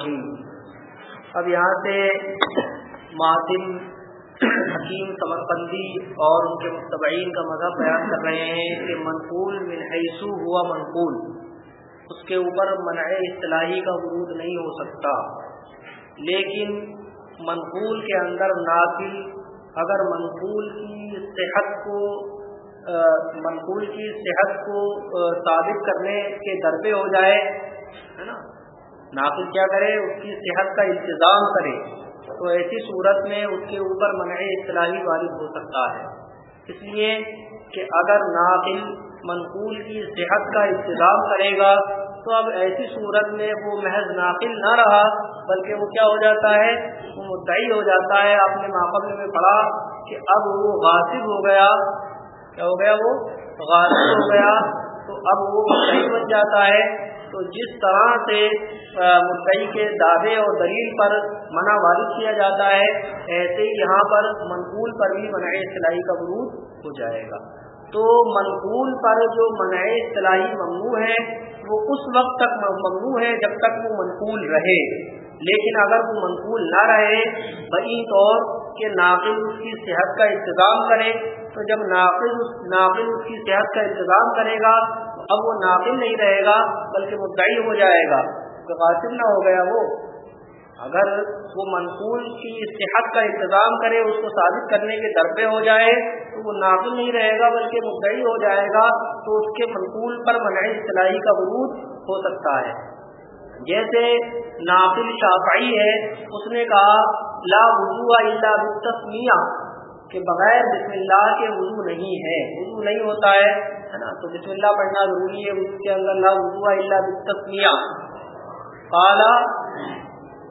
اب یہاں سے معطل حکیم سمرقندی اور ان کے متبعین کا مذہب بیان کر رہے ہیں کہ منقول من حیثو ہوا منقول، اس کے اوپر منع اصطلاحی کا ورود نہیں ہو سکتا۔ لیکن منقول کے اندر ناقل اگر منقول کی صحت کو منقول کی صحت کو ثابت کرنے کے درپے ہو جائے، ہے نا؟ ناقل کیا کرے، اس کی صحت کا انتظام کرے، تو ایسی صورت میں اس کے اوپر منع اصطلاحی غالب ہو سکتا ہے۔ اس لیے کہ اگر ناقل منقول کی صحت کا انتظام کرے گا، تو اب ایسی صورت میں وہ محض ناقل نہ رہا، بلکہ وہ کیا ہو جاتا ہے؟ وہ مدعی ہو جاتا ہے۔ آپ نے ماقبل میں پڑھا کہ اب وہ غاصب ہو گیا۔ کیا ہو گیا وہ؟ غاصب ہو گیا۔ تو اب وہ مدعی بن جاتا ہے۔ تو جس طرح سے مدعی کے دعوے اور دلیل پر منع وارد کیا جاتا ہے، ایسے ہی یہاں پر منقول پر بھی منع اصطلاحی کا ورود ہو جائے گا۔ تو منقول پر جو منع اصطلاحی ممنوع ہے، وہ اس وقت تک ممنوع ہے جب تک وہ منقول رہے۔ لیکن اگر وہ منقول نہ رہے، بئی طور کہ ناقل اس کی صحت کا انتظام کرے، تو جب ناقل ناقل اس کی صحت کا انتظام کرے گا اب وہ ناقل نہیں رہے گا، بلکہ مدعی ہو جائے گا۔ قاسم نہ ہو گیا وہ۔ اگر وہ منقول کی صحت کا انتظام کرے، اس کو ثابت کرنے کے درپے ہو جائے، تو وہ ناقل نہیں رہے گا، بلکہ مدعی ہو جائے گا۔ تو اس کے منقول پر منع اصطلاحی کا ورود ہو سکتا ہے۔ جیسے ناقل شافعی ہے، اس نے کہا، لا وضو الا بالتسمیہ۔ کہ بغیر بسم اللہ کے وضو نہیں ہے۔ وضو نہیں ہوتا ہے نا؟ تو بسم اللہ پڑھنا ضروری ہے اس کے اندر لا وضو الا بالتسمیہ۔ قال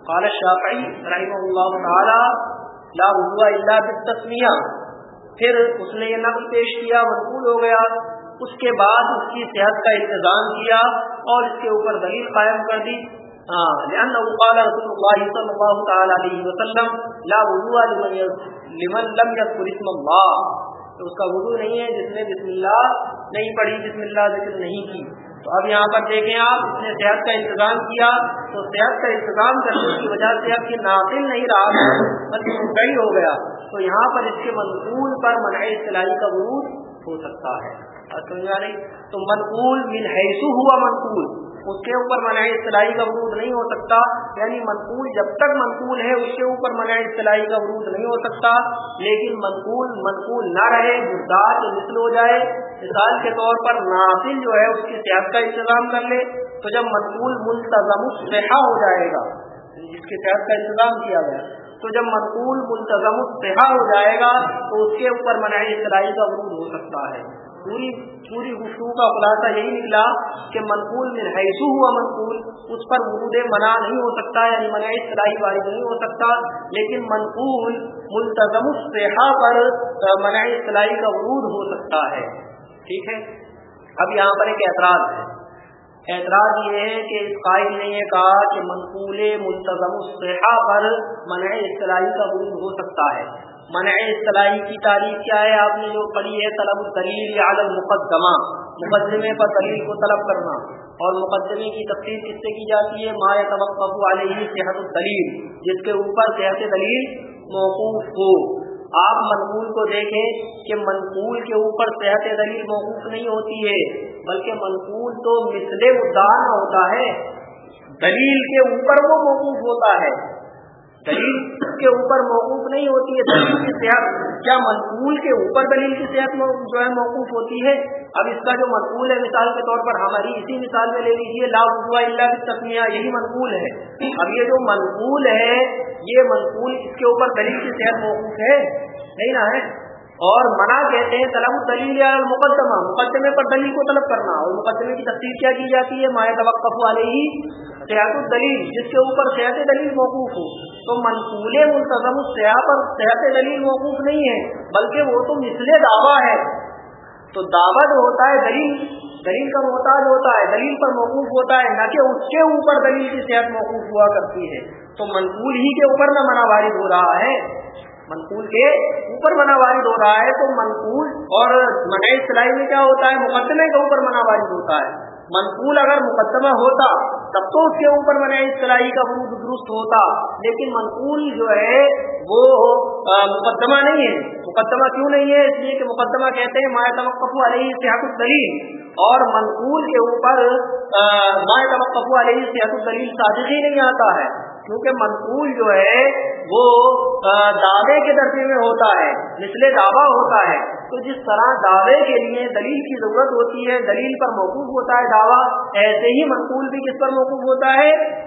قال الشافعی رحمہ اللہ تعالی، لا وضو الا بالتسمیہ۔ پھر اس نے یہ نقل پیش کیا منقول ہو گیا۔ اس کے بعد اس کی صحت کا انتظام کیا اور اس کے اوپر دلیل قائم کر دی۔ لأنه قال رسول الله صلى الله تعالى عليه وسلم، لا وضوء لمن لمن لم يذكر اسم الله. تو اس کا وضو نہیں ہے جس نے بسم اللہ نہیں پڑھی، بسم اللہ ذکر نہیں کی۔ تو اب یہاں پر دیکھیں آپ، اس نے صحت کا انتظام کیا، تو صحت کا انتظام کرنے کی وجہ سے اب یہ ناقل نہیں رہا بلکہ صحیح ہو گیا۔ تو یہاں پر اس کے منقول پر منع اصطلاحی کا ورود ہو سکتا ہے۔ سمجھا نہیں تو منقول من حیثو ہوا منقول۔ اس کے اوپر منع اصطلاحی کا ورود نہیں ہو سکتا یعنی منقول جب تک منقول ہے، اس کے اوپر منع اصطلاحی کا ورود نہیں ہو سکتا۔ لیکن منقول منقول نہ رہے مردار مثل ہو جائے۔ مثال کے طور پر ناصل جو ہے، اس کی صحت کا انتظام کر لے۔ تو جب منقول ملتظم الصحا ہو جائے گا، جس کی صحت کا انتظام کیا گیا، تو جب منقول ملتظم الصحا ہو جائے گا، تو اس کے اوپر منع اصطلاحی کا ورود ہو سکتا ہے۔ پوری پوری گفتگو کا خلاصہ یہی نکلا کہ منقول میں حیثو ہوا منقول، اس پر ورود منع نہیں ہو سکتا یعنی منع اصطلاحی وارد نہیں ہو سکتا، لیکن منقول ملتظم الصحا پر منع اصطلاحی کا ورود ہو سکتا ہے۔ ٹھیک ہے؟ اب یہاں پر ایک اعتراض ہے۔ اعتراض یہ ہے کہ اس قائل نے یہ کہا کہ منقول ملتظم الصحا پر منع اصطلاحی کا ورود ہو سکتا ہے۔ منع اصطلاحی کی تعریف کیا ہے؟ آپ نے جو پڑھی ہے، طلب الدلیل عالم مقدمہ مقدمے پر دلیل کو طلب کرنا. اور مقدمے کی تفصیل کس سے کی جاتی ہے؟ ماء توقع علیہ صحت الدلیل، جس کے اوپر صحت دلیل موقوف ہو. آپ منقول کو دیکھیں کہ منقول کے اوپر صحت دلیل موقوف نہیں ہوتی ہے، بلکہ منقول تو مثل مدعا ہوتا ہے۔ دلیل کے اوپر وہ موقوف ہوتا ہے۔ دلیل کے اوپر موقوف نہیں ہوتی ہے، دلیل کی صحت۔ کیا منقول کے اوپر دلیل کی صحت جو ہے موقوف ہوتی ہے؟ اب اس کا جو منقول ہے، مثال کے طور پر ہماری اسی مثال میں لے لیجیے لا اللہ کی تسمیہ یہی منقول ہے۔ اب یہ جو منقول ہے، یہ منقول اس کے اوپر دلیل کی صحت موقوف ہے؟ نہیں نا، ہے؟ اور منع کہتے ہیں طلب دلیل یا مقدمہ مقدمے پر دلیل کو طلب کرنا۔ اور مقدمے کی تفصیل کیا کی جاتی ہے؟ مائع توقف والے ہی صحت الدلیل، جس کے اوپر صحت دلیل موقوف ہو۔ تو منقول منتظم السیاح پر صحت دلیل موقوف نہیں ہے، بلکہ وہ تو مثل دعویٰ ہے۔ تو دعویٰ جو ہوتا ہے، دلیل دلیل کا محتاج ہوتا ہے، دلیل پر موقوف ہوتا ہے، نہ کہ اس کے اوپر دلیل کی صحت موقوف ہوا کرتی ہے۔ تو منقول ہی کے اوپر نہ منع وارد ہو رہا ہے۔ منقول کے اوپر منع وارد ہو رہا ہے، تو منقول اور منع سلائی میں کیا ہوتا ہے؟ مقدمے کے اوپر منع وارد ہوتا ہے۔ منقول اگر مقدمہ ہوتا، تب تو اس کے اوپر من اصطلاحی کا ورود درست ہوتا۔ لیکن منقول جو ہے، وہ مقدمہ نہیں ہے۔ مقدمہ کیوں نہیں ہے؟ اس لیے کہ مقدمہ کہتے ہیں مایا توقف علیہ صحت الدلیل اور منقول کے اوپر مایا توقف علیہ صحت الدلیل صادقی نہیں آتا ہے۔ کیونکہ منقول جو ہے، وہ دعوے کے درجے میں ہوتا ہے، مثل دعویٰ ہوتا ہے۔ تو جس طرح دعوے کے لیے دلیل کی ضرورت ہوتی ہے، دلیل پر موقوف ہوتا ہے دعویٰ، ایسے ہی منقول بھی کس پر موقوف ہوتا ہے؟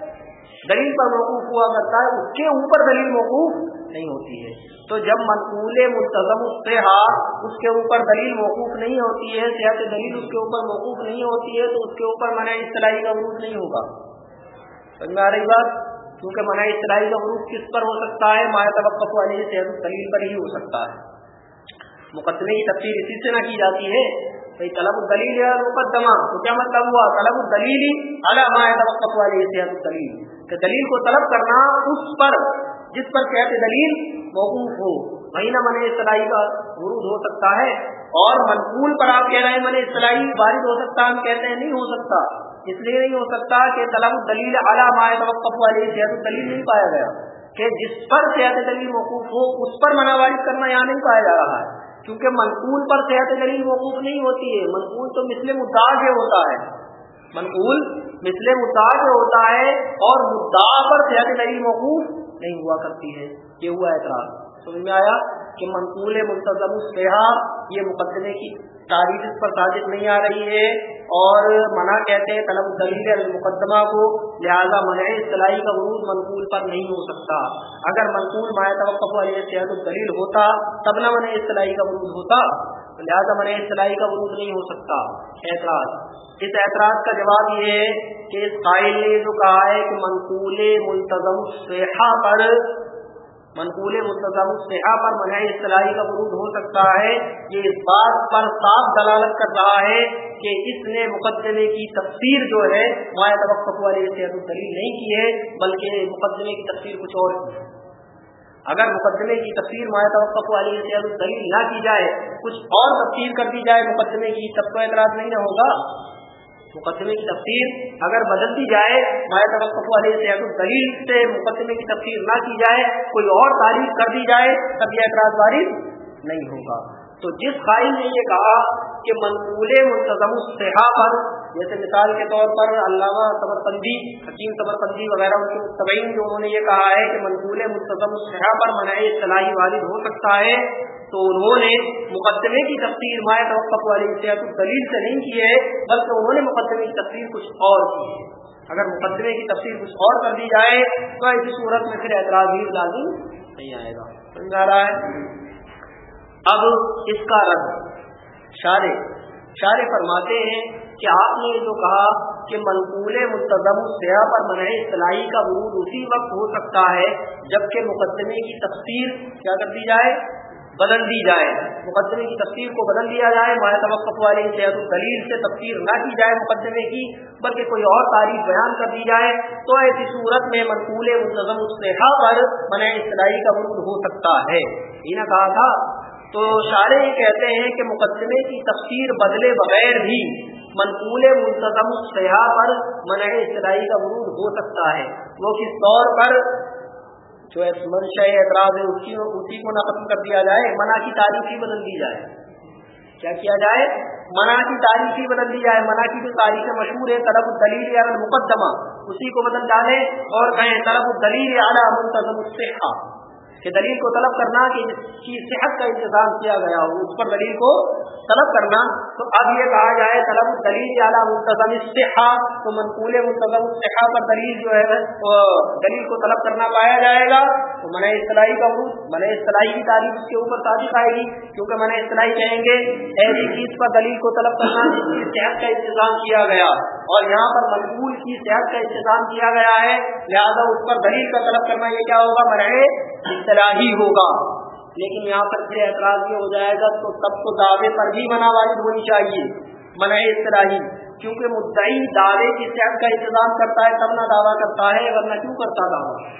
دلیل پر موقوف ہوا کرتا ہے، اس کے اوپر دلیل موقوف نہیں ہوتی ہے۔ تو جب منقول منتظم اس کے اوپر دلیل موقوف نہیں ہوتی ہے، صحت دلیل اس کے اوپر موقوف نہیں ہوتی ہے، تو اس کے اوپر منع اصطلاحی کا عروج نہیں ہوگا۔ سمجھ میں آ رہی بات؟ کیونکہ منع اصطلاحی کا عروج کس پر ہو سکتا ہے؟ مایا توقف والی صحت دلیل پر ہی ہو سکتا ہے۔ مقدمے کی تفصیل اسی سے نہ کی جاتی ہے۔ بھائی طلب الدلیل یا مقدمہ؟ تو کیا مطلب ہوا؟ طلب الدلیل اعلیٰ مایا توقف والی صحت الدلیل۔ کہ دلیل کو طلب کرنا اس پر، جس پر صحت دلیل موقوف ہو۔ وہی نہ من اصطلاحی کا عروج ہو سکتا ہے۔ اور منقول پر آپ کہہ رہے ہیں من اصطلاحی بارش ہو سکتا ہم کہتے ہیں نہیں ہو سکتا۔ اس لیے نہیں ہو سکتا کہ طلب الدلیل اعلیٰ مایا توقف والی صحت الدلیل نہیں پایا گیا، کہ جس پر صحت دلیل موقوف ہو، اس پر منع وارث کرنا یہاں نہیں پایا جا رہا ہے۔ کیونکہ منقول پر صحت دلیل موقوف نہیں ہوتی ہے، منقول تو مثل مدعا کے ہوتا ہے۔ منقول مثل مدعا کے ہوتا ہے اور مدعا پر صحت دلیل موقوف نہیں ہوا کرتی ہے۔ یہ ہوا اعتراض۔ سمجھ میں آیا؟ کہ منقول منتظم الصحا یہ مقدمے کی تاریخ اس پر صادق نہیں آ رہی ہے اور منع کہتے ہیں طلب دلیل المقدمہ کو، لہذا منع اصطلاحی کا عروج منقول پر نہیں ہو سکتا۔ اگر منقول مایا توقف علیہ صحت الدلیل ہوتا، تب نہ منع اصطلاحی کا عروج ہوتا۔ لہذا منع اصطلاحی کا عروج نہیں ہو سکتا۔ اعتراض۔ اس اعتراض کا جواب یہ ہے کہ اس قائل نے جو کہا ہے کہ منقول منتظم صحا پر منقول مستم صحا پر منع اصطلاحی کا ورود ہو سکتا ہے یہ اس بات پر صاف دلالت کر رہا ہے کہ اس نے مقدمے کی تفسیر جو ہے مایا توقف والی صحت الدلیل نہیں کی ہے، بلکہ مقدمے کی تفسیر کچھ اور کی ہے۔ اگر مقدمے کی تفسیر مایا توقف والی صحت الدلیل نہ کی جائے، کچھ اور تفسیر کر دی جائے، مقدمے کی تب تو اعتراض نہیں نہ ہوگا۔ مقدمے کی تفسیر اگر بدل دی جائے مایا توقف علیہ صحت الدلیل سے مقدمے کی تفسیر نہ کی جائے، کوئی اور تعریف کر دی جائے، تب یہ اعتراض وارد نہیں ہوگا۔ تو جس قائل نے یہ کہا کہ منقول منتظم الصحا پر جیسے مثال کے طور پر علامہ صبرپندی حکیم صبرپندی وغیرہ ان کے مستبین جو انہوں نے یہ کہا ہے کہ منقول منتظم الصحا پر منع صلاحی والد ہو سکتا ہے، تو انہوں نے مقدمے کی تفصیل مایا توقف والی صحت دلیل سے نہیں کی ہے، بلکہ انہوں نے مقدمے کی تفصیل کچھ اور کی ہے۔ اگر مقدمے کی تفصیل کچھ اور کر دی جائے، تو ایسی صورت میں پھر اعتراض لازم نہیں آئے گا۔ سمجھا رہا ہے؟ اب اس کا رد شارے شارے فرماتے ہیں کہ آپ نے جو کہا کہ منقول منتظم سیاح پر منع اصطلاحی کا ورود اسی وقت ہو سکتا ہے جبکہ مقدمے کی تفسیر کیا کر دی جائے؟ بدل دی جائے۔ مقدمے کی تفسیر کو بدل دیا جائے۔ مایا توقف والی صحت الدلیل سے تفسیر نہ کی جائے مقدمے کی، بلکہ کوئی اور تاریخ بیان کر دی جائے۔ تو ایسی صورت میں منقول منتظم الصحا ہاں پر منع اصطلاحی کا ورود ہو سکتا ہے۔ یہ نہ کہا تھا۔ تو شارے یہ کہتے ہیں کہ مقدمے کی تفسیر بدلے بغیر بھی منقول منتظم سیاح پر منع اصطلاحی کا ورود ہو سکتا ہے۔ وہ کس طور پر؟ جو منشا اعتراض ہے، اسی کو نہ ختم کر دیا جائے، منع کی تاریخ ہی بدل دی جائے۔ کیا کیا جائے؟ منع کی تاریخ ہی بدل دی جائے۔ منع کی جو تاریخ مشہور ہے، طلب الدلیل یا مقدمہ اسی کو بدل ڈالے اور کہیں طلب الدلیل اعلیٰ منتظم الصحا کہ دلیل کو طلب کرنا کہ جس صحت کا انتظام کیا گیا ہو، اس پر دلیل کو طلب کرنا۔ تو اب یہ کہا جائے طلب دلیل اعلیٰ منتظم صحا تو منقول منتظم صحا پر دلیل جو ہے دلیل کو طلب کرنا پایا جائے گا۔ تو من اصطلاحی کا عروج من اصطلاحی کی تعریف اس کے اوپر صادق آئے گی، کیونکہ من اصطلاحی کہیں گے ایسی چیز پر دلیل کو طلب کرنا جس کی صحت کا انتظام کیا گیا۔ اور یہاں پر منقول کی صحت کا انتظام کیا گیا ہے، لہٰذا اس پر دلیل کا طلب کرنا یہ کیا ہوگا؟ مرے اصطلاحی ہوگا۔ لیکن یہاں پر پھر اعتراض یہ ہو جائے گا تو سب کو دعوے پر بھی منع والی ہونی چاہیے، منع اصطلاحی۔ کیونکہ مدعی دعوے کی صحت کا انتظام کرتا ہے، تب نہ دعویٰ کرتا ہے ورنہ کیوں کرتا دعویٰ؟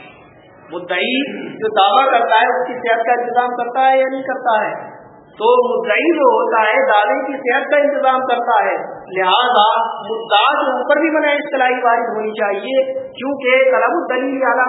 مدعی جو دعویٰ کرتا ہے، اس کی صحت کا انتظام کرتا ہے یا نہیں کرتا ہے؟ تو مدعی جو ہوتا ہے دعوے کی صحت کا انتظام کرتا ہے۔ لہذا مدعا کے اوپر بھی بنا اصطلاحی وارد ہونی چاہیے۔ کیونکہ کلم دلیل اعلیٰ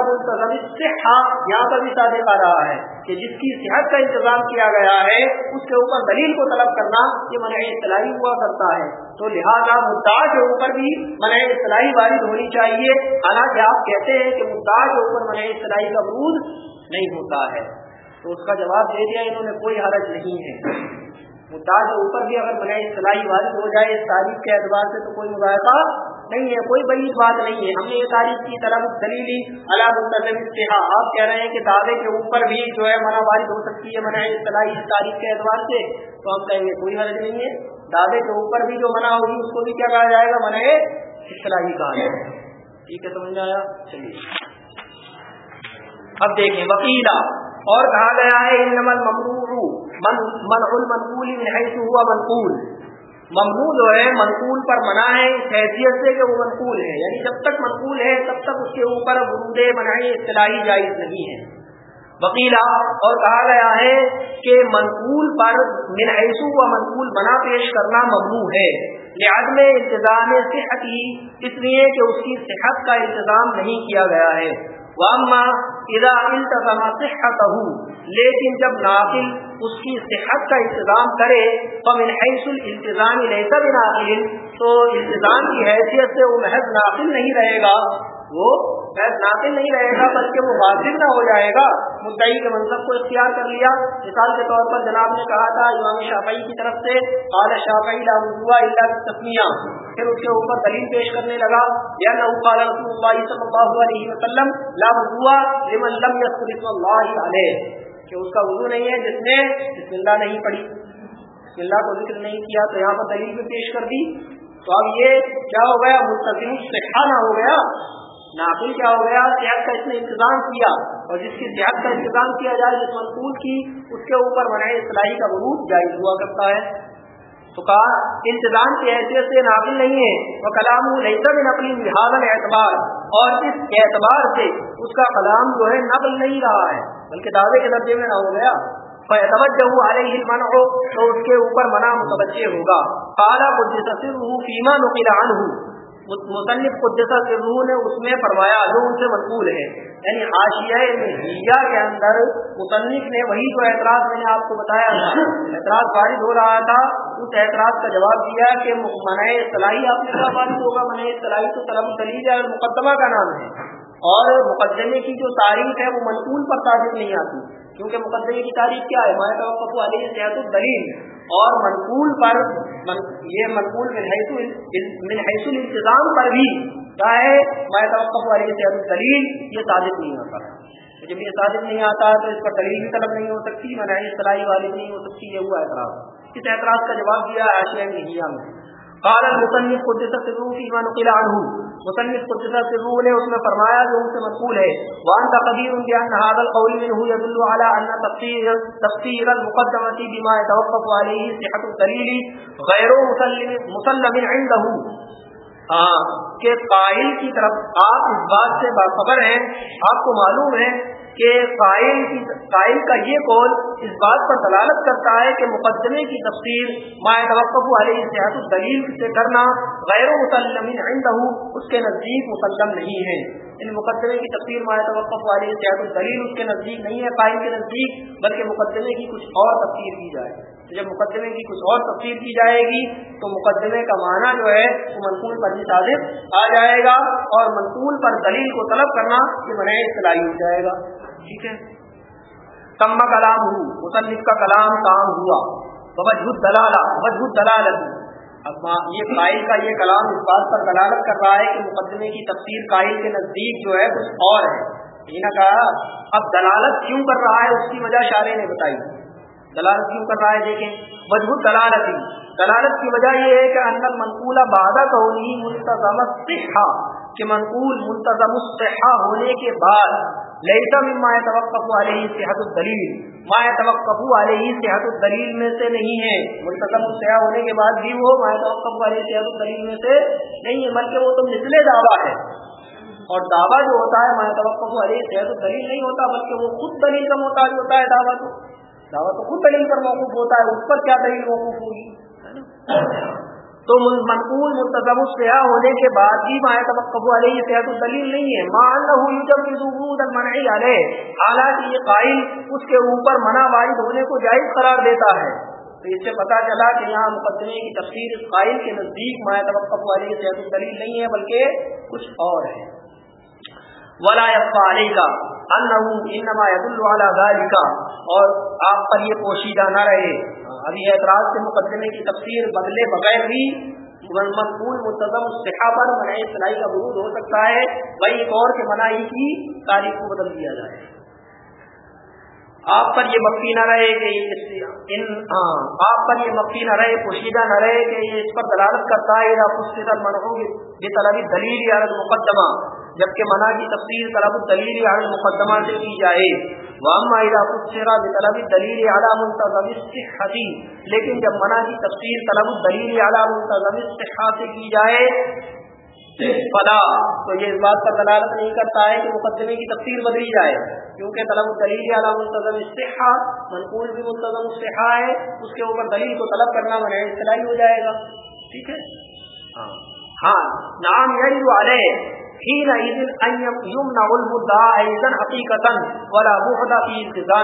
یہاں پر بھی صادق آ رہا ہے کہ جس کی صحت کا انتظام کیا گیا ہے، اس کے اوپر دلیل کو طلب کرنا یہ منع اصطلاحی ہوا کرتا ہے۔ تو لہذا مدعا کے اوپر بھی منع اصطلاحی وارد ہونی چاہیے۔ حالانکہ آپ کہتے ہیں کہ مدعا کے اوپر منع اصطلاحی کا برود نہیں ہوتا ہے۔ تو اس کا جواب دے دیا انہوں نے، کوئی حرج نہیں ہے۔ مدعا کے اوپر بھی اگر بنائے صلاحی واضح ہو جائے تاریخ کے اعتبار سے تو کوئی مذائقہ نہیں ہے، کوئی بڑی بات نہیں ہے۔ ہم نے یہ تاریخ کی طرف دلیلی اللہ منتظم آپ کہہ رہے ہیں کہ دعوے کے اوپر بھی جو ہے منع وارد ہو سکتی ہے منع اصطلاحی اس تاریخ کے اعتبار سے، تو ہم کہیں گے کوئی حرج نہیں ہے۔ دعوے کے اوپر بھی جو منع ہوگی، اس کو بھی کیا کہا جائے گا؟ منع اصطلاحی کہا جائے گا۔ ٹھیک ہے، سمجھ آیا؟ چلیے۔ اب دیکھیں وکیلا اور کہا گیا ہے منقول. ممنوع جو ہے، منقول پر منع ہے، اس حیثیت سے کہ وہ منقول ہے. یعنی جب تک منقول ہے، تب تک اس کے اوپر ورود منائی اصطلاحی جائز نہیں ہے. وکیلا اور کہا گیا ہے کہ منقول پر من و منقول بنا پیش کرنا ممنوع ہے. لحاظ میں انتظام صحت ہی، اس لیے کہ اس کی صحت کا انتظام نہیں کیا گیا ہے. واما اذا التزم صحته، لیکن جب ناقل اس کی صحت کا انتظام کرے، فمن حیث الالتزام ليس بناقل، تو التزام کی حیثیت سے وہ محض ناقل نہیں رہے گا۔ وہ ناقل نہیں رہے گا، بلکہ وہ واضح نہ ہو جائے گا۔ مدعی کے منصب کو اختیار کر لیا۔ مثال کے طور پر جناب نے کہا تھا، امام شافعی کی طرف سے، قال شافعی لا وضوء الا بالتسمیہ پھر اس کے اوپر دلیل پیش کرنے لگا یا نہ قال رسول اللہ صلی اللہ علیہ وسلم، لا وضوء لمن لم يذكر اسم الله علیہ۔ کہ اس کا وضو نہیں ہے، جس نے بسم اللہ نہیں پڑھی۔ بسم اللہ کو ذکر نہیں کیا، تو یہاں پر دلیل بھی پیش کر دی۔ تو اب یہ کیا ہو گیا؟ مستقیم سے ہو گیا۔ ناقل کیا ہو گیا، صحت کا اس نے انتظام کیا۔ اور جس کی صحت کا انتظام کیا جائے، جس منقول کی، اس کے اوپر بنائے اصلاحی کا ورود جائز ہوا کرتا ہے۔ تو کہا، انتظام کی حیثیت سے ناقل نہیں ہے، وہ کلام لہذا میں نقلی لحاظ اعتبار۔ اور اس اعتبار سے اس کا کلام جو ہے نقل نہیں رہا ہے، بلکہ دعوے کے درجے میں نہ ہو گیا۔ توجہ علیہ المنع ہو تو اس کے اوپر منع متوجہ ہوگا۔ کالا کو فیما نقل عنہ مصنف قدسہ کے روح نے اس میں فرمایا جو ان سے منقول ہے یعنی حاشیہ کے اندر مصنف نے وہی جو اعتراض میں نے آپ کو بتایا تھا، اعتراض فارغ ہو رہا تھا، اس اعتراض کا جواب دیا کہ منع صلاحی آپ نے کہا فارغ ہوگا، منع صلاحی تو طلب دلیل ہے مقدمہ کا نام ہے۔ اور مقدمے کی جو تاریخ ہے وہ منقول پر تعریف نہیں آتی، کیونکہ مقدمے کی تاریخ کیا ہے؟ مایا توقع علیہ صحت الدلیل اور منقول پر من یہ منقول من حیث الانتظام پر بھی کیا ہے مایا توقع علیہ صحت الدلیل، یہ ثابت نہیں ہوتا۔ جب یہ ثابت نہیں آتا تو اس پر دلیل بھی طلب نہیں ہو سکتی، منع صلاحی والی نہیں ہو سکتی، یہ ہوا اعتراض۔ اس اعتراض کا جواب دیا آشیا میں قال المصنف قدس سرو فيما نقل عنه۔ مصنف قدسہ سے روح نے اس میں فرمایا جو ان سے منقول ہے وان تقدیر ان بان هذا القول منه يدل على ان تفسير تفسير المقدمه بما يتوقف عليه صحه الدليل غير مسلم مسلم عنده۔ ہاں کہ قائل کی طرف آپ اس بات سے باخبر ہیں، آپ کو معلوم ہے کہ قائل کی قائل کا یہ قول اس بات پر دلالت کرتا ہے کہ مقدمے کی تفصیل مائع توقف علیہ صحت الدلیل سے کرنا غیر مسلم عندہ اس کے نزدیک مسلم نہیں ہے۔ ان مقدمے کی تفصیل مائع توقف علیہ صحت الدلیل اس کے نزدیک نہیں ہے، قائل کے نزدیک، بلکہ مقدمے کی کچھ اور تفصیل کی جائے۔ جب مقدمے کی کچھ اور تفصیل کی جائے گی، تو مقدمے کا معنی جو ہے، وہ منقول پر بھی صادق آ جائے گا اور منقول پر دلیل کو طلب کرنا یہ بنائے اصطلاحی ہو جائے گا۔ ٹھیک ہے؟ کم کلام ہو مصنف کا کلام کام ہوا۔ وجہ دلالہ وجہ دلالت اب یہ قائل کا یہ کلام اس بات پر دلالت کر رہا ہے کہ مقدمے کی تفصیل قائل کے نزدیک جو ہے کچھ اور ہے۔ یہ نہ کہا، اب دلالت کیوں کر رہا ہے؟ اس کی وجہ شارے نے بتائی۔ دلالت کیوں کر رہا ہے؟ دیکھیں۔ وجہ دلالت دلالت کی وجہ یہ ہے کہ اندر منقولہ بادہ کو منتظم صحا کہ منقول منتظم صحا ہونے کے بعد لئیتا مما توقف علیہ صحت الدلیل ما توقف علیہ صحت الدلیل میں سے نہیں ہے. منتظم صحا ہونے کے بعد بھی وہ ما توقف علیہ صحت الدلیل میں سے نہیں ہے، بلکہ وہ تو مثل دعویٰ ہے. اور دعویٰ جو ہوتا ہے، ما توقف علیہ صحت الدلیل نہیں ہوتا، بلکہ وہ خود دلیل کا محتاج ہوتا ہے دعویٰ تو. دعویٰ تو خود دلیل پر موقف ہوتا ہے، اس پر کیا دلیل موقف ہوگی؟ تو منقول منتظم سیاح ہونے کے بعد بھی مایا تبقب علیہ صحت الدلیل نہیں ہے۔ مان منعی علیہ۔ حالانکہ یہ قائل اس کے اوپر منع وارد ہونے کو جائز قرار دیتا ہے۔ تو اس سے پتا چلا کہ یہاں مقدمے کی تفسیر اس قائل کے نزدیک مایا تبقب علیہ صحت الدلیل نہیں ہے، بلکہ کچھ اور ہے۔ ولا علی کا انما يدل على ذلك۔ اور آپ پر یہ پوشیدہ نہ رہے۔ ابھی اعتراض کے مقدمے کی تفسیر بدلے بغیر بھی مقبول منتظم صحا پر منع سلائی کا برود ہو سکتا ہے۔ وہی ایک اور کے منائی کی تاریخ کو بدل دیا جائے۔ آپ پر یہ مفی نہ رہے کہ ان ہاں، آپ پر یہ مفی نہ رہے، پوشیدہ نہ رہے کہ یہ اس پر دلالت کرتا ہے۔ یا کچھ یہ طلبی دلیل یا مقدمہ جبکہ منع کی تفصیل طلب الدلیل یا مقدمہ سے کی جائے۔ واما اذا فسر بطلب الدلیل على منتظم الصحه لیکن جب منع کی تفصیل طلب الدلیل على منتظم الصحه سے کی جائے، فلا. تو یہ اس بات پر دلالت نہیں کرتا ہے کہ مقدمے کی تفصیل بدلی جائے. کیونکہ طلب الدلیل على منتظم الصحه منقول بھی منتظم الصحه ہے، اس کے اوپر دلیل کو طلب کرنا منع اصطلاحی ہو جائے گا. ٹھیک ہے؟ ہاں. ہاں نام یجب علیہ. حقیقت ولا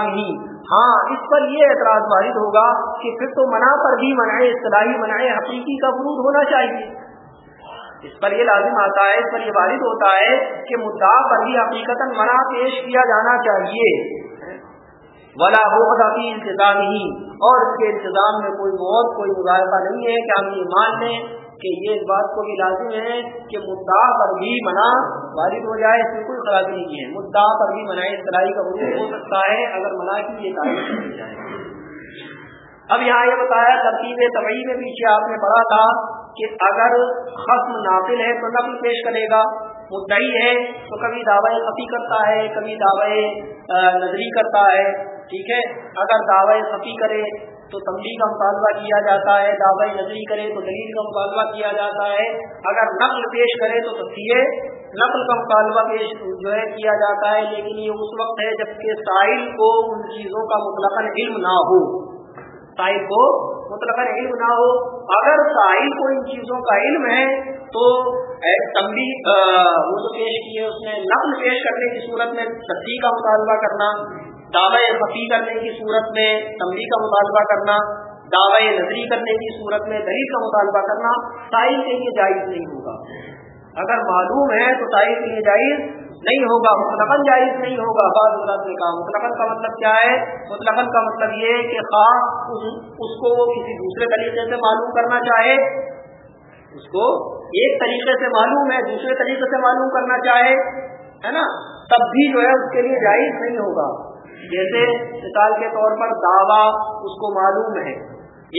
ہی ہاں اس پر یہ اعتراض وارد ہوگا کہ پھر تو منع پر بھی منع اصطلاحی منع حقیقی کا ورود ہونا چاہیے۔ اس پر یہ لازم آتا ہے، اس پر یہ وارد ہوتا ہے کہ مدعا پر بھی حقیقت منع پیش کیا جانا چاہیے۔ ولا بوخدا انتظام ہی اور اس کے انتظام میں کوئی موت، کوئی مظاہرہ نہیں ہے کہ ہم یہ مان لیں۔ کہ یہ اس بات کو بھی لازم ہے کہ مدعا پر بھی منع وارد ہو جائے، اس میں کوئی خرابی نہیں ہے۔ مدعا پر بھی منع اصطلاحی کا وجود ہو سکتا ہے اگر منع کی یہ تعریف کی جائے اب یہاں یہ بتایا، ترتیب طبی میں پیچھے آپ نے پڑھا تھا کہ اگر ختم نافل ہے تو نفل پیش کرے گا، مدعی ہے تو کبھی دعوی خفی کرتا ہے، کبھی دعوی نظری کرتا ہے۔ ٹھیک ہے؟ اگر دعوی خفی کرے تو تملی کا مطالبہ کیا جاتا ہے، دعوی نظری کرے تو دلیل کا مطالبہ کیا جاتا ہے۔ اگر نقل پیش کرے تو تصویر نقل کا مطالبہ پیش جو ہے کیا جاتا ہے، لیکن یہ اس وقت ہے جبکہ ساحل کو ان چیزوں کا مطلق علم نہ ہو۔ ساحل کو مطلق علم نہ ہو۔ اگر ساحل کو ان چیزوں کا علم ہے تو تمبی وہ پیش کیے اس نے نقل پیش کرنے کی صورت میں تصدیق کا مطالبہ کرنا۔ دعوی خفی کرنے کی صورت میں تمبی کا مطالبہ کرنا، دعوی نظری کرنے کی صورت میں، دلیل کا مطالبہ کرنا سائل کے لیے جائز نہیں ہوگا۔ اگر معلوم ہے تو سائل کے لیے جائز نہیں ہوگا، مطلقاً جائز نہیں ہوگا۔ بعض حضرات نے کہا، مطلقاً کا مطلب کیا ہے؟ مطلقاً کا مطلب یہ ہے کہ خاص اس کو کسی دوسرے طریقے سے معلوم کرنا چاہے۔ اس کو ایک طریقے سے معلوم ہے، دوسرے طریقے سے معلوم کرنا چاہے، ہے نا؟ تب بھی جو ہے اس کے لیے جائز نہیں ہوگا۔ جیسے مثال کے طور پر دعویٰ اس کو معلوم ہے،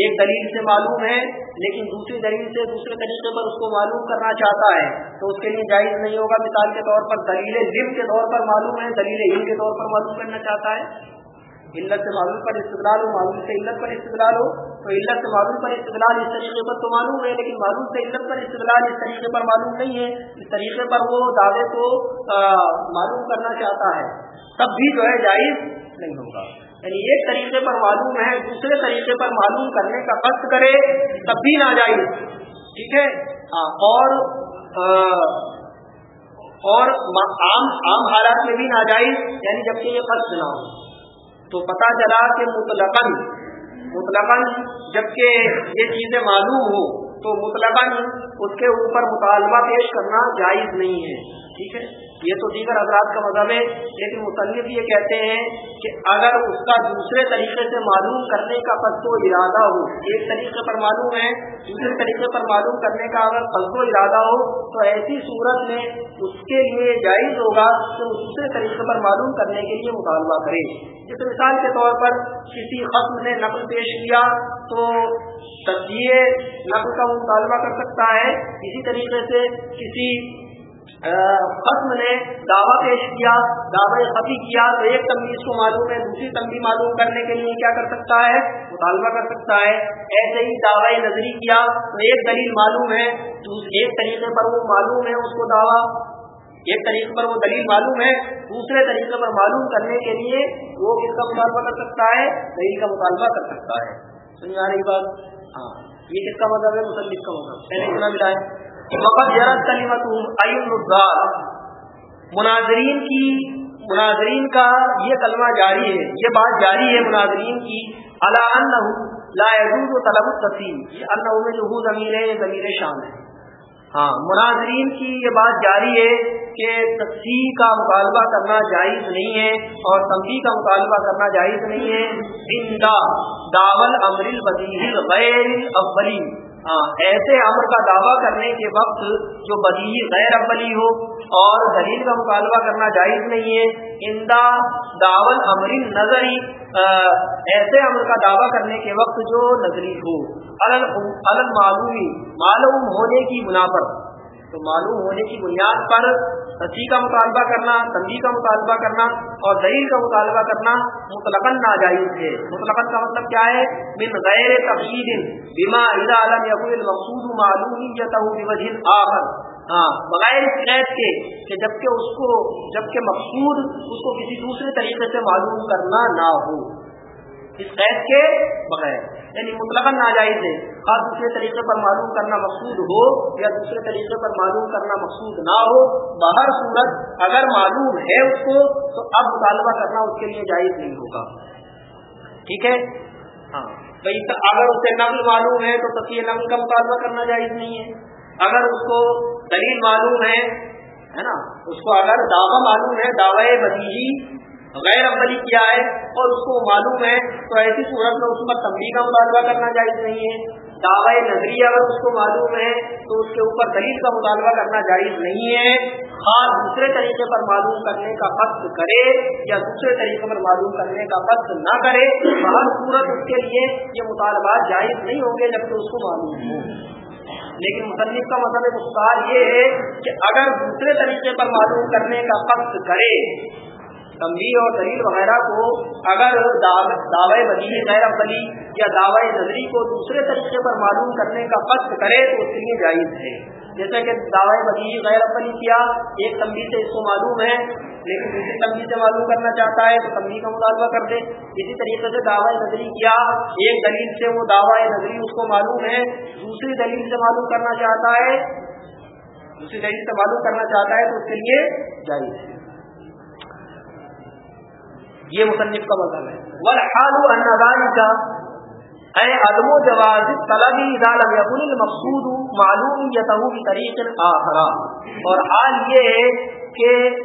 ایک دلیل سے معلوم ہے، لیکن دوسری دلیل سے دوسرے طریقے پر اس کو معلوم کرنا چاہتا ہے، تو اس کے لیے جائز نہیں ہوگا۔ مثال کے طور پر دلیل علم کے طور پر معلوم ہے، دلیل علم کے طور پر معلوم کرنا چاہتا ہے۔ علت سے معلوم پر استدلال ہو، معلوم سے علت پر استدلال ہو، تو علت سے معلوم پر استدلال اس طریقے پر تو معلوم ہے، لیکن معلوم سے علت پر استدلال اس طریقے پر معلوم نہیں ہے۔ اس طریقے پر وہ دعوے کو معلوم کرنا چاہتا ہے۔ تب بھی جو ہے جائز نہیں ہوگا۔ یعنی ایک طریقے پر معلوم ہے، دوسرے طریقے پر معلوم کرنے کا قصد کرے تب بھی ناجائز۔ ٹھیک ہے؟ ہاں، اور اور عام عام حالات میں بھی ناجائز یعنی جبکہ یہ قصد نہ ہو۔ تو پتہ چلا کہ مطلقاً مطلقاً جبکہ یہ چیزیں معلوم ہو تو مطلقاً اس کے اوپر مطالبہ پیش کرنا جائز نہیں ہے۔ ٹھیک ہے؟ یہ تو دیگر حضرات کا مذہب ہے۔ لیکن مصنف یہ کہتے ہیں کہ اگر اس کا دوسرے طریقے سے معلوم کرنے کا قصد و ارادہ ہو، ایک طریقے پر معلوم ہے، دوسرے طریقے پر معلوم کرنے کا اگر قصد و ارادہ ہو، تو ایسی صورت میں اس کے لیے جائز ہوگا کہ وہ دوسرے طریقے پر معلوم کرنے کے لیے مطالبہ کرے۔ جیسے مثال کے طور پر کسی قسم نے نقل پیش کیا تو تصویر نقل کا مطالبہ کر سکتا ہے۔ اسی طریقے سے کسی ختم نے دعویٰ پیش کیا، دعوی خفی کیا تو ایک تنگیز کو معلوم ہے، دوسری تنگی معلوم کرنے کے لیے کیا کر سکتا ہے؟ مطالبہ کر سکتا ہے۔ ایسے ہی دعوی نظری کیا تو ایک دلیل معلوم ہے ایک طریقے پر وہ معلوم ہے اس کو دعویٰ۔ ایک طریقے پر وہ دلیل معلوم ہے، دوسرے طریقے پر معلوم کرنے کے لیے وہ کس کا مطالبہ کر سکتا ہے؟ دلیل کا مطالبہ کر سکتا ہے۔ سمجھ آ رہی بات؟ ہاں۔ یہ کس کا مطلب ہے؟ مسلم کا مطلب۔ پہلے اتنا ملا ہے۔ وقت جرد کلیمت مناظرین کی مناظرین کا یہ کلمہ جاری ہے۔ یہ بات جاری ہے مناظرین کی۔ اللہ لا يجوز طلب التفصیل یہ اللہ میں جو ضمیر ہے یہ ضمیر شام ہے۔ ہاں مناظرین کی یہ بات جاری ہے۔ کہ تفصیل کا مطالبہ کرنا جائز نہیں ہے اور تنقید کا مطالبہ کرنا جائز نہیں ہے۔ اندا داول امر البدیل غیر اولی۔ ہاں، ایسے امر کا دعویٰ کرنے کے وقت جو بدی غیر اولی ہو اور دلیل کا مطالبہ کرنا جائز نہیں ہے۔ اندا داول امر نظری ایسے امر کا دعویٰ کرنے کے وقت جو نظری ہو۔ الگ معلومی معلوم ہونے کی بنا پر تو معلوم ہونے کی بنیاد پر سچی کا مطالبہ کرنا، تنگی کا مطالبہ کرنا اور دلیل کا مطالبہ کرنا مطلق ناجائز ہے۔ مطلق کا مطلب کیا ہے؟ من غیر تفصیل بیما عالم المقصود معلوم آخر۔ ہاں بغیر اس قید کے کہ جبکہ اس کو، جبکہ مقصود اس کو کسی دوسرے طریقے سے معلوم کرنا نہ ہو۔ اس قید کے بغیر۔ یعنی مطلق ناجائز ہے۔ خاص دوسرے طریقے پر معلوم کرنا مقصود ہو یا دوسرے طریقے پر معلوم کرنا مقصود نہ ہو باہر صورت اگر معلوم ہے اس کو، تو اب مطالبہ کرنا اس کے لیے جائز نہیں ہوگا۔ ٹھیک ہے؟ ہاں۔ بھائی اگر اسے نقل معلوم ہے، تو تصویر نقل کا مطالبہ کرنا جائز نہیں ہے۔ اگر اس کو دلیل معلوم ہے ہے نا؟ اس کو اگر دعویٰ معلوم ہے، دعوی بدیجی غیر عملی کیا ہے اور اس کو معلوم ہے، تو ایسی صورت میں اس پر تنبیہ کا مطالبہ کرنا جائز نہیں ہے۔ دعوی نظریہ اگر اس کو معلوم ہے، تو اس کے اوپر دلیل کا مطالبہ کرنا جائز نہیں ہے۔ خاص دوسرے طریقے پر معلوم کرنے کا قصد کرے یا دوسرے طریقے پر معلوم کرنے کا قصد نہ کرے ہر صورت اس کے لیے یہ مطالبات جائز نہیں ہوں گے جبکہ اس کو معلوم ہو۔ لیکن مصنف کا مطلب مختار یہ ہے کہ اگر دوسرے طریقے پر معلوم کرنے کا قصد کرے تمبی اور دلیل وغیرہ کو اگر دعوی بدی غیر افلی یا دعوی نظری کو دوسرے طریقے پر معلوم کرنے کا قصد کرے تو اس کے لیے جائز ہے۔ جیسا کہ دعوی بدی غیر افلی کیا، ایک تمبی سے اس کو معلوم ہے، لیکن دوسری تمبی سے معلوم کرنا چاہتا ہے تو تمبی کا مطالبہ کر دے اسی طریقے سے دعوی نظری کیا، ایک دلیل سے وہ دعوی نظری اس کو معلوم ہے، دوسری دلیل سے معلوم کرنا چاہتا ہے، دوسری دلیل سے معلوم کرنا چاہتا ہے تو اس کے لیے جائز ہے۔ یہ مصنف کا مطلب ہے۔ والحال ان کا اے عدم و جواز طلبی اذا لم يكن المقصود معلوم يته بطريق اخر اور حال یہ ہے کہ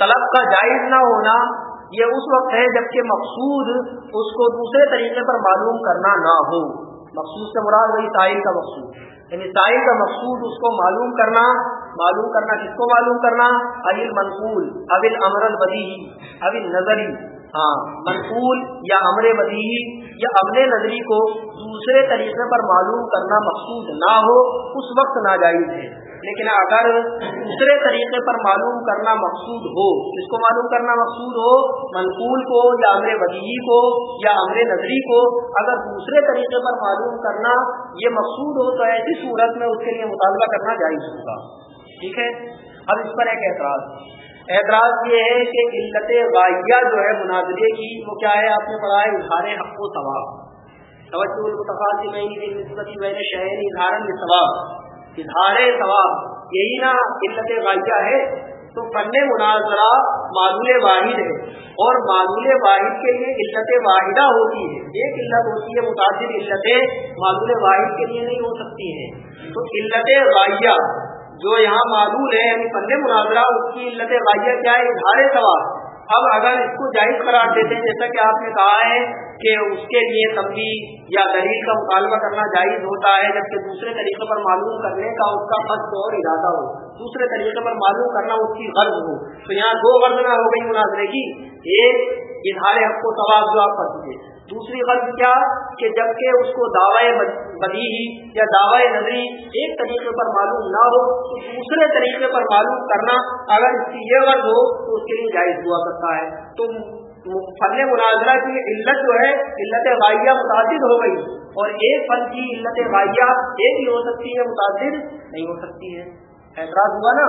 طلب کا جائز نہ ہونا، یہ اس وقت ہے جبکہ مقصود اس کو دوسرے طریقے پر معلوم کرنا نہ ہو۔ مقصود سے مراد وہی سائل کا مقصود۔ یعنی سائل کا مقصود اس کو معلوم کرنا معلوم کرنا کس کو معلوم کرنا؟ ابل منقول، ابل امر البدی ابل نظری۔ ہاں منقول یا امر بدی یا امن نظری کو دوسرے طریقے پر معلوم کرنا مقصود نہ ہو، اس وقت ناجائز ہے۔ لیکن اگر دوسرے طریقے پر معلوم کرنا مقصود ہو اس کو معلوم کرنا مقصود ہو؟ منقول کو یا امر بدی کو یا امر نظری کو۔ اگر دوسرے طریقے پر معلوم کرنا یہ مقصود ہو، تو ایسی صورت میں اس کے لیے مطالبہ کرنا جائز ہوگا۔ ٹھیک ہے؟ اب اس پر ایک اعتراض۔ اعتراض یہ ہے کہ علت غائیہ جو ہے مناظرے کی، وہ کیا ہے؟ آپ نے پڑھا ہے اظہار حق و ثواب۔ توجہ المتفاق میں نسبتی میں نے شہر اظہار ثواب۔ اظہار ثواب یہی نا علت غائیہ ہے۔ تو فن مناظرہ معلول واحد ہے۔ اور معلول واحد کے لیے علت واحدہ ہوتی ہے۔ ایک علت ہوتی ہے، متاثر علتیں معلول واحد کے لیے نہیں ہو سکتی ہیں۔ تو علت غائیہ جو یہاں معلوم ہے یعنی پن مناظرہ، اس کی علت غائیہ کیا ہے؟ اظہار سوال۔ اب اگر اس کو جائز قرار دیتے ہیں، جیسا کہ آپ نے کہا ہے کہ اس کے لیے تبدی یا دلیل کا مطالبہ کرنا جائز ہوتا ہے، جبکہ دوسرے طریقے پر معلوم کرنے کا اس کا قصد اور ارادہ ہو۔ دوسرے طریقے پر معلوم کرنا اس کی غرض ہو۔ تو یہاں دو غرض نہ ہو گئی مناظرے کی۔ ایک اظہار حق کو ثواب جو آپ کر دیجیے دوسری غرض کیا؟ کہ جبکہ اس کو دعوی بدی یا دعوی نظری ایک طریقے پر معلوم نہ ہو، تو دوسرے طریقے پر معلوم کرنا اگر اس کی یہ غرض ہو، تو اس کے لیے جائز ہوا کرتا ہے۔ تو فن مناظرہ کی علت جو ہے، علت غائیہ متاثر ہو گئی۔ اور ایک فن کی علت غائیہ ایک ہی ہو سکتی ہے متاثر نہیں ہو سکتی ہے۔ اعتراض ہوا نا؟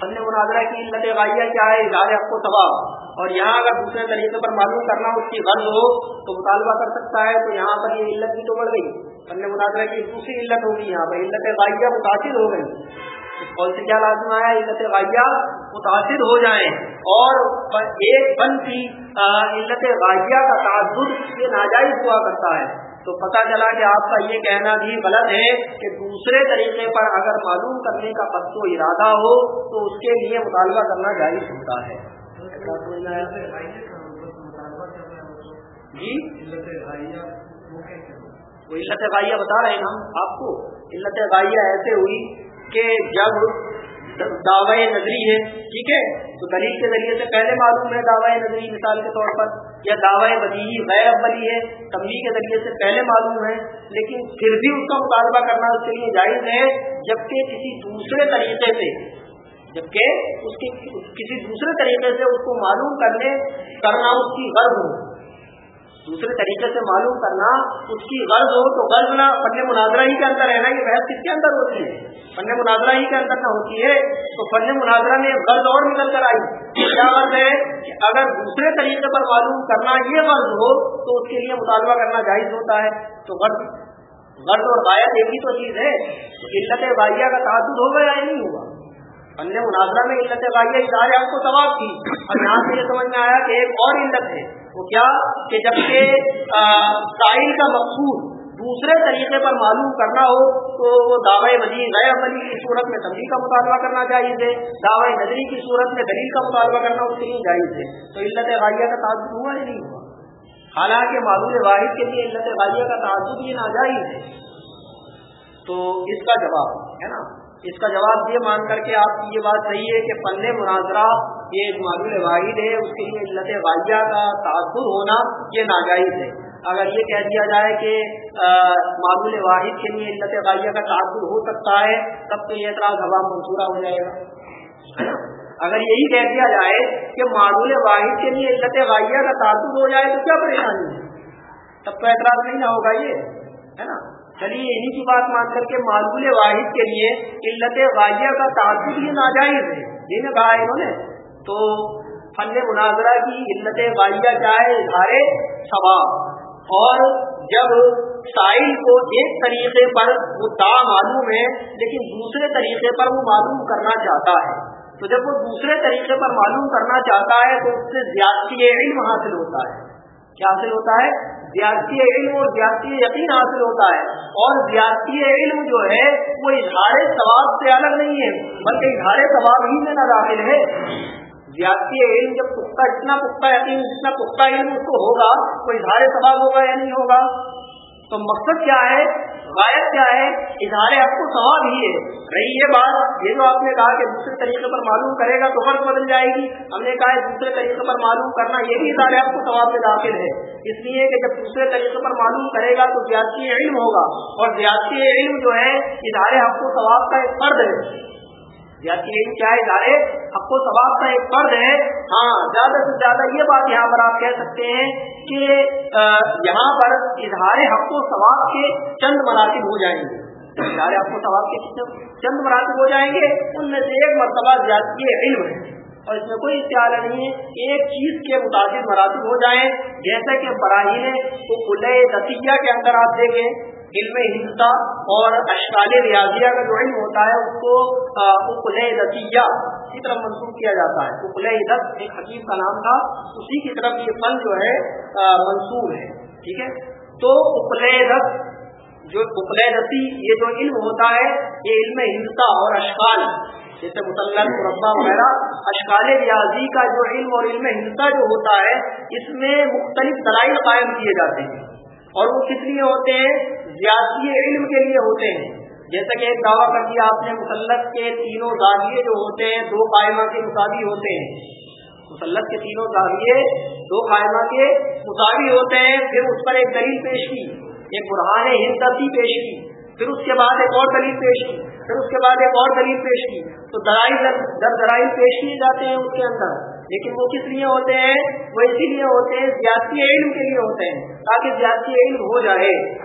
فن مناظرہ کی علت غائیہ کیا ہے؟ اظہار حق کو تباہ اور یہاں اگر دوسرے طریقے پر معلوم کرنا اس کی غرض ہو تو مطالبہ کر سکتا ہے تو یہاں پر یہ علت بھی تو بڑھ گئی۔ فن مناظرہ کی، دوسری علت ہوگی یہاں پر، علت غائیہ متاثر ہو گئی۔ کون سے کیا لازم آیا؟ علت غائیہ متاثر ہو جائیں۔ اور ایک فن کی علت غائیہ کا تعدد یہ ناجائز ہوا کرتا ہے۔ تو پتہ چلا کہ آپ کا یہ کہنا بھی غلط ہے کہ دوسرے طریقے پر اگر معلوم کرنے کا قصد و ارادہ ہو تو اس کے لیے مطالبہ کرنا جائز ہوتا ہے۔ جی؟ وہ علت غائیہ بتا رہے ہیں ہم آپ کو۔ علت غائیہ ایسے ہوئی کہ جب دعوی نظری ہے، ٹھیک ہے؟ تو دلیل کے ذریعے سے پہلے معلوم ہے دعوی نظری مثال کے طور پر، یا دعوی بدی غیر ابلی ہے تملی کے ذریعے سے پہلے معلوم ہے، لیکن پھر بھی اس کا مطالبہ کرنا اس کے لیے جائز ہے، جبکہ کسی دوسرے طریقے سے جبکہ اس کی کسی دوسرے طریقے سے اس کو معلوم کرنے کرنا اس کی غرض ہو۔ دوسرے طریقے سے معلوم کرنا اس کی غرض ہو تو غرض نہ فن مناظرہ ہی کے اندر ہے نا یہ بحث کس کے اندر ہوتی ہے؟ فن مناظرہ ہی کے اندر نہ ہوتی ہے، تو فن مناظرہ میں غرض اور نکل کر آئی۔ کیا غرض ہے کہ اگر دوسرے طریقے پر معلوم کرنا یہ غرض ہو تو اس کے لیے مطالبہ کرنا جائز ہوتا ہے۔ تو غرض غرض اور غائب ایک ہی تو چیز ہے۔ علت غائیہ کا تعدد ہوگا یا نہیں ہوگا مناظرہ میں علت غائیہ اشارے آپ کو ثواب تھی اور یہاں سے یہ سمجھ میں آیا کہ ایک اور علت ہے۔ وہ کیا؟ کہ جبکہ ساحل کا مقصود دوسرے طریقے پر معلوم کرنا ہو، تو وہ دعوی وزیر غیر عملی کی صورت میں تبدیل کا مطالبہ کرنا چاہیے تھے دعوی نظری کی صورت میں دلیل کا مطالبہ کرنا اس کے لیے جائز ہے۔ تو علت غالیہ کا تعدد ہوا یا نہیں ہوا؟ حالانکہ معلوم واحد کے لیے علت غالیہ کا تعدد یہ ناجائز ہے۔ تو اس کا جواب ہے نا؟ اس کا جواب یہ مان کر کے آپ کی یہ بات صحیح ہے کہ فن مناظرہ یہ ایک معلوم واحد ہے، اس کے لیے علت واحیہ کا تاثر ہونا یہ ناجائز ہے۔ اگر یہ کہہ دیا جائے کہ معلوم واحد کے لیے علت واحیہ کا تاثر ہو سکتا ہے، تب تو یہ اعتراض ہوا منصورہ ہو جائے گا۔ اگر یہی کہہ دیا جائے کہ معلوم واحد کے لیے علت واحیہ کا تاثر ہو جائے تو کیا پریشانی ہے؟ تب تو اعتراض نہیں نہ ہوگا یہ، ہے نا؟ چلیے انہیں کی بات مان کر کے معلول واحد کے لیے علت غائیہ کا تعدد یہ ناجائز ہے۔ جی نے کہا انہوں نے۔ تو فن مناظرہ کی علت غائیہ چاہے اظہار ثواب۔ اور جب سائل کو ایک طریقے پر وہ دا معلوم ہے، لیکن دوسرے طریقے پر وہ معلوم کرنا چاہتا ہے۔ تو جب وہ دوسرے طریقے پر معلوم کرنا چاہتا ہے، تو اس سے زیادتی علم حاصل ہوتا ہے۔ کیا حاصل ہوتا ہے؟ زیادتی علم اور زیادتی یقین حاصل ہوتا ہے۔ اور زیادتی علم جو ہے، وہ اظہار ثواب سے الگ نہیں ہے، بلکہ اظہار ثواب ہی میں نہ داخل ہے۔ زیادتی علم جب پختہ، اتنا پختہ یقین، جتنا پختہ علم اس کو ہوگا، وہ اظہار ثواب ہوگا یا نہیں ہوگا؟ تو مقصد کیا ہے؟ غائب کیا ہے؟ اظہار آپ کو ثواب ہی ہے۔ رہی یہ بات، یہ جو آپ نے کہا کہ دوسرے طریقے پر معلوم کرے گا تو فرق بدل جائے گی۔ ہم نے کہا دوسرے طریقے پر معلوم کرنا، یہ بھی اظہار آپ کو ثواب میں داخل ہے۔ اس لیے کہ جب دوسرے طریقے پر معلوم کرے گا تو زیادتی علم ہوگا۔ اور زیادتی علم جو ہے، اظہار آپ کو ثواب کا ایک فرد ہے۔ زیادتی علم کیا ادارے؟ حق و ثواب کا ایک فرد ہے۔ ہاں زیادہ سے زیادہ یہ بات یہاں پر آپ کہہ سکتے ہیں کہ یہاں پر اظہار حق و ثواب کے چند مراتب ہو جائیں گے۔ اظہار حق و ثواب کے چند مراتب ہو جائیں گے؟ ان میں سے ایک مرتبہ زیادتی علم ہے۔ اور اس میں کوئی اختیار نہیں ہے۔ ایک چیز کے متاثر مراتب ہو جائیں۔ جیسے کہ براہین تو کلے نتیجہ کے اندر آپ دیکھیں علم ہنسا اور اشکال ریاضیہ کا جو علم ہوتا ہے، اس کو اکل نتیجہ کی طرف منسوخ کیا جاتا ہے۔ اکل عدت ایک حکیم کا نام تھا، اسی کی طرف یہ فن جو ہے منسوخ ہے۔ ٹھیک ہے؟ تو اکل عدت جو اکل رسی یہ جو علم ہوتا ہے، یہ علم ہنسا اور اشکال، جیسے مسلم مربع وغیرہ، اشکال ریاضی کا جو علم اور علم ہنسا جو ہوتا ہے، اس میں مختلف دلائل قائم کیے جاتے ہیں۔ اور وہ کس لیے ہوتے ہیں؟ زیادتی علم کے لیے ہوتے ہیں۔ جیسا کہ ایک دعویٰ کر دیا آپ نے، مسلط کے تینوں زاویے جو ہوتے ہیں، دو قائمہ کے مساوی ہوتے ہیں۔ مسلط کے تینوں زاویے، دو قائمہ کے مساوی ہوتے ہیں، پھر اس پر ایک دلیل پیش کی۔ ایک برہان ہندسی پیش کی، پھر اس کے بعد ایک اور دلیل پیش کی، پھر اس کے بعد ایک اور دلیل پیش کی۔ تو درائل در درائل پیش کیے جاتے ہیں اس کے اندر۔ لیکن وہ کس لیے ہوتے ہیں؟ وہ اسی لیے ہوتے ہیں زیادتی علم کے لیے ہوتے ہیں تاکہ زیادتی علم ہو جائے۔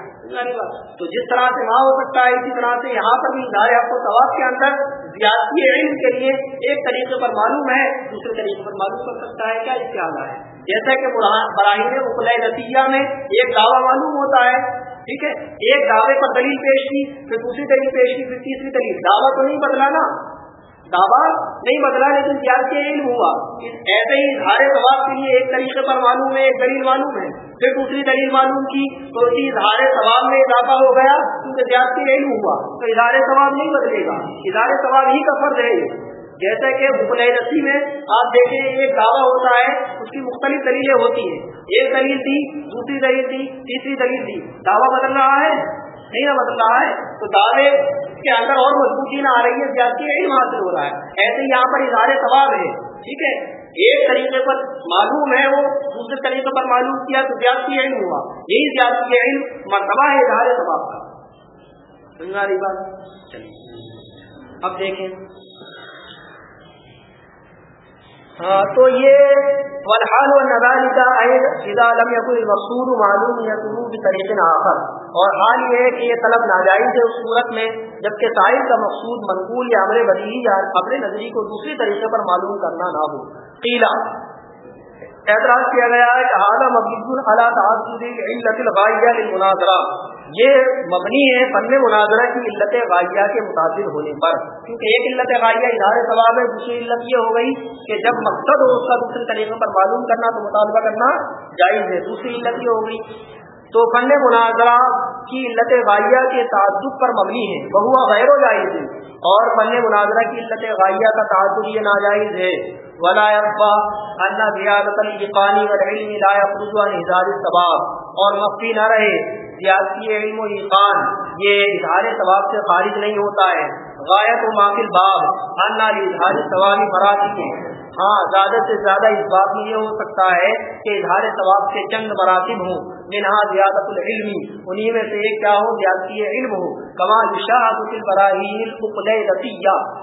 تو جس طرح سے وہاں ہو سکتا ہے اسی طرح سے یہاں پر بھی ادارے آپ کو ثواب کے اندر زیادتی علم کے لیے ایک طریقے پر معلوم ہے دوسرے طریقے پر معلوم کر سکتا ہے کیا اتحاد ہے؟ جیسا کہ براہین اقلاع نتیجہ میں ایک دعویٰ معلوم ہوتا ہے ٹھیک ہے؟ ایک دعوے پر دلیل پیش کی پھر دوسری دلیل پیش کی پھر تیسری دلیل۔ دعویٰ تو نہیں بدلا نا دعویٰ نہیں بدلا لیکن زیادتی علم ہوا۔ ایسے ہی اظہار ثواب کے لیے ایک طریقے پر معلوم ہے، ایک دلیل معلوم ہے۔ پھر دوسری دلیل معلوم کی تو اسی اظہار ثواب میں اضافہ ہو گیا کیونکہ زیادتی علم ہوا۔ تو اظہار ثواب نہیں بدلے گا۔ اظہار ثواب ہی کا فرض ہے۔ جیسا کہ حکم رسی میں آپ دیکھیں، ایک دعویٰ ہوتا ہے، اس کی مختلف دلیلیں ہوتی ہیں۔ ایک دلیل تھی، دوسری دلیل تھی، تیسری دلیل تھی۔ دعویٰ بدل رہا ہے۔ نہیں نہ بدل رہا ہے، تو دعوے کے اندر اور مضبوطی نہ آ رہی ہے زیادتی علم حاصل ہو رہا ہے۔ ایسے یہاں پر اظہار ثواب ہے، ٹھیک ہے؟ ایک طریقے پر معلوم ہے وہ، دوسرے طریقے پر معلوم کیا تو زیادتی علم ہوا۔ یہی زیادتی علم مرتبہ ہے اظہار ثواب کا۔ سمجھا رہی بات؟ چلیے۔ اب دیکھیں۔ ہاں تو یہ والحال و نظاری کا عید عالم یا کوئی مقصود معلوم یا کی طریقے آخر۔ اور حال یہ ہے کہ یہ طلب ناجائز ہے اس صورت میں، جبکہ ساحل کا مقصود منقول یا عمل بدی یا اپنے نظری کو دوسری طریقے پر معلوم کرنا نہ ہو۔ قیلا اعتراض کیا گیا ہے کہ اعلیٰ الغائیہ للمناظرہ یہ مبنی ہے فن مناظرہ کی علت غائیہ کے متاثر ہونے پر۔ کیونکہ ایک علت غائیہ ادارے ثواب ہے، دوسری علت یہ ہو گئی کہ جب مقصد ہو اس کا دوسرے طریقے پر معلوم کرنا تو مطالبہ کرنا جائز ہے۔ دوسری علت یہ ہو گئی تو فن مناظرہ کی علت غائیہ کے تعدد پر مبنی ہے۔ بہوا غیر و جائز ہے۔ اور فن مناظرہ کی علت غائیہ کا تعدد یہ ناجائز ہے۔ ولا يرفع ان زیادت القانی والعلم لا يخرج عن اظهار الثواب۔ اور مخفی نہ رہے۔ زیادتی علم و ایقان یہ اظہار ثواب سے خارج نہیں ہوتا ہے۔ غایت و ماقل باب ان اظہار ثوابی مراتب ہاں زیادہ سے زیادہ اس بات میں یہ ہو سکتا ہے کہ اظہار ثواب کے چند مراتب ہوں۔ منہا زیادت العلمی انہی میں سے ایک کیا ہو؟ زیادتی علم ہو۔ کمال شاہد براہین اقل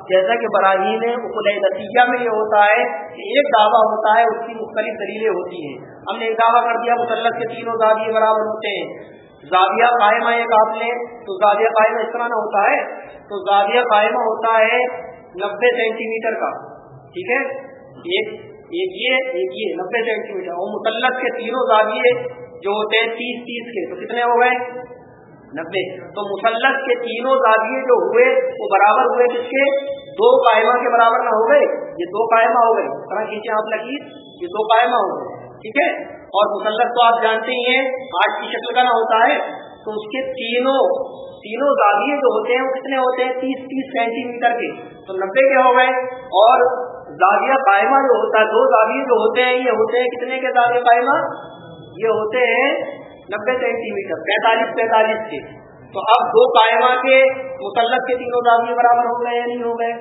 جیسا کہ براہین اقل میں یہ ہوتا ہے کہ ایک دعویٰ ہوتا ہے، اس کی مختلف دلیلیں ہوتی ہیں۔ ہم نے ایک دعویٰ کر دیا مسلط کے تینوں زاویے برابر ہوتے ہیں۔ زاویہ قائمہ ایک آپ نے تو زاویہ قائمہ اس طرح نہ ہوتا ہے۔ تو زاویہ قائمہ ہوتا ہے نبے سینٹی میٹر کا، ٹھیک ہے؟ ایک ایک یہ ایک یہ نبے سینٹی میٹر اور مسلط کے تینوں زاویے جو ہوتے ہیں تیس تیس کے، تو کتنے ہو گئے؟ نبے۔ تو مسلط کے تینوں زاویے جو ہوئے، وہ برابر ہوئے جس کے؟ دو قائمہ کے برابر نہ ہو گئے، یہ دو قائمہ ہو گئے۔ طرح کھینچے آپ لکیر، یہ دو قائمہ ہو گئے، ٹھیک ہے؟ اور مسلط تو آپ جانتے ہی ہیں، آج کی شکل کا نہ ہوتا ہے، تو اس کے تینوں تینوں زاویے جو ہوتے ہیں، وہ کتنے ہوتے ہیں؟ تیس تیس سینٹی میٹر کے۔ تو نبے کے ہو گئے، اور زاویہ قائمہ جو ہوتا ہے، دو زاویے جو ہوتے ہیں، یہ ہوتے ہیں کتنے کے زاویہ قائمہ؟ یہ ہوتے ہیں نبے سینٹی میٹر پینتالیس پینتالیس کے۔ تو اب دو قائمہ کے مسلط کے تینوں زاویے برابر ہو گئے یا نہیں ہو گئے؟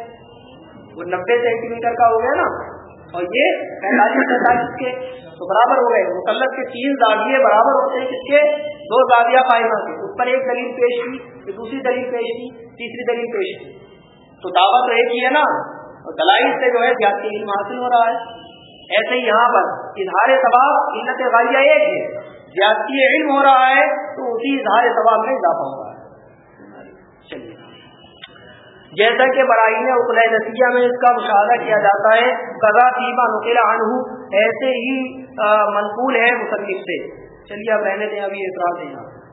وہ نبے سینٹی میٹر کا ہو گیا نا۔ اور یہ پینتالیس پینتالیس کے تو برابر ہو گئے۔ مسلط کے تین زاویے برابر ہوتے ہیں کس کے؟ دو زاویہ قائمہ کے۔ اس پر ایک دلیل پیش کی دوسری دلیل پیش کی، تیسری دلیل پیش کی۔ تو دعوت تو ایک ہی ہے نا۔ اور دلائل سے جو ہے زیادتی علم حاصل ہو رہا ہے۔ ایسے ہی یہاں پر اظہار ثواب علت غالیہ ایک ہے۔ زیادتی علم ہو رہا ہے تو اسی اظہار ثواب میں اضافہ ہو رہا ہے۔ چلیے۔ جیسا کہ براہین اقل نتیجہ میں اس کا مشاہدہ کیا جاتا ہے، قضا فیما نقیلا عنہ۔ ایسے ہی منقول ہے مصنف سے۔ چلیے، اب رہنے دیں، ابھی اعتراض ہے یہاں۔